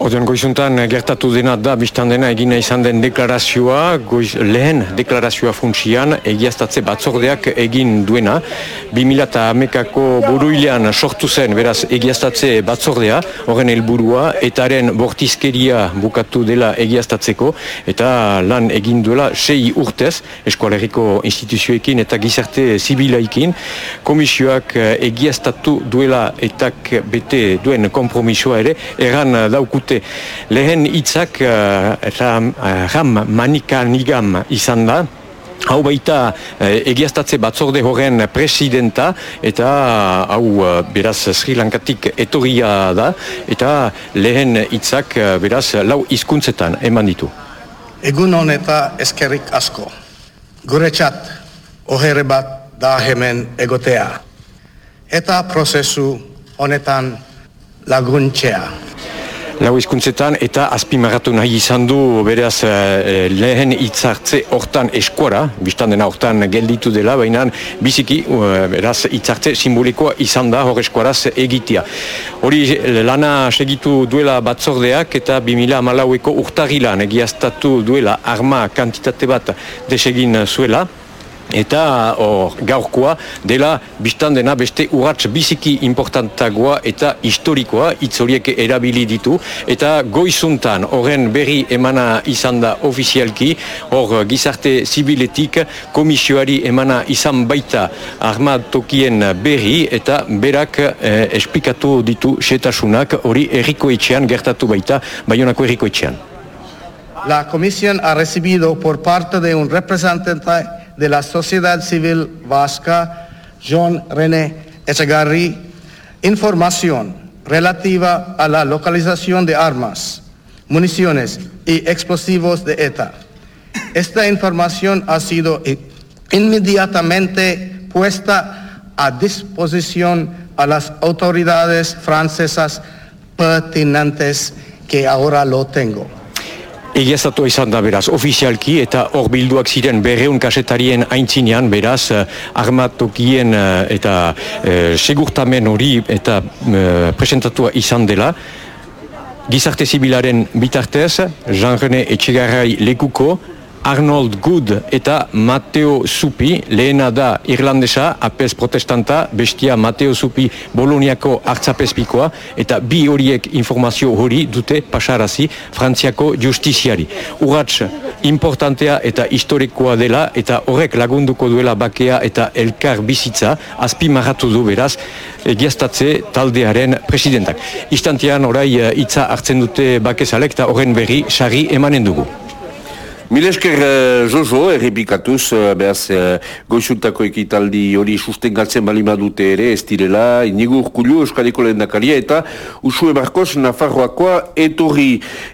Odean goizuntan gertatu dena da, biztan dena egina izan den deklarazioa, goiz, lehen deklarazioa funtsian egiaztatze batzordeak egin duena. 2008ako buruilean sortu zen, beraz, egiaztatze batzordea, horren helburua etaren bortizkeria bukatu dela egiaztatzeko, eta lan egin duela sei urtez, eskualeriko instituzioekin eta gizarte zibilaikin, komisioak egiaztatu duela etak bete duen kompromisoa ere, erran daukute lehen hitzak uh, ram, ram manika nigam izan da, Hau baita egiaztatze batzorde horren presidenta eta hau beraz Sri Lankatik etorria da eta lehen hitzak beraz lau hizkuntzetan eman ditu. Egun honeta eskerrik asko. Gure txat ohere bat da hemen egotea. Eta prozesu honetan laguntzea lau izkuntzetan eta azpimarratu nahi izan du beraz uh, lehen hitzartze hortan eskuara, biztan dena hortan gelditu dela, baina biziki uh, beraz hitzartze simbolikoa izan da hor eskuaraz egitea. Hori lana segitu duela batzordeak eta 2000 malaueko urtarilan egiaztatu duela arma kantitate bat desegin zuela, eta or, gaurkoa dela biztan dena beste urratz biziki importantagoa eta historikoa hitz horiek erabili ditu. Eta goizuntan horren berri emana izan da ofizialki hor gizarte zibiletik komisioari emana izan baita armatokien berri eta berak eh, esplikatu ditu setasunak hori errikoetxean gertatu baita baionako errikoetxean La comisión ha recibido por parte de un representante de la sociedad civil vasca, John René Echegarri, información relativa a la localización de armas, municiones y explosivos de ETA. Esta información ha sido inmediatamente puesta a disposición a las autoridades francesas pertinentes que ahora lo tengo. Egiaztatu izan da beraz, ofizialki eta hor bilduak ziren berreun kasetarien aintzinean beraz, eh, armatokien eh, eta eh, segurtamen hori eta presentatua izan dela. Gizarte zibilaren bitartez, Jean-René Etxegarrai lekuko, Arnold Good eta Mateo Supi, lehena da Irlandesa, apes protestanta, bestia Mateo Supi Boloniako hartzapezpikoa, eta bi horiek informazio hori dute pasarazi Frantziako justiziari. Urratx importantea eta historikoa dela, eta horrek lagunduko duela bakea eta elkar bizitza, azpi marratu du beraz, egiaztatze taldearen presidentak. Istantean orai eh, hitza hartzen dute bakezalek eta horren berri sari emanen dugu. Milesker uh, Jojo, errepikatuz, uh, behaz, uh, ekitaldi hori susten galtzen balima dute ere, ez direla, inigo urkulu, Euskadiko lehen dakaria, eta Usue Marcos, Nafarroakoa, etorri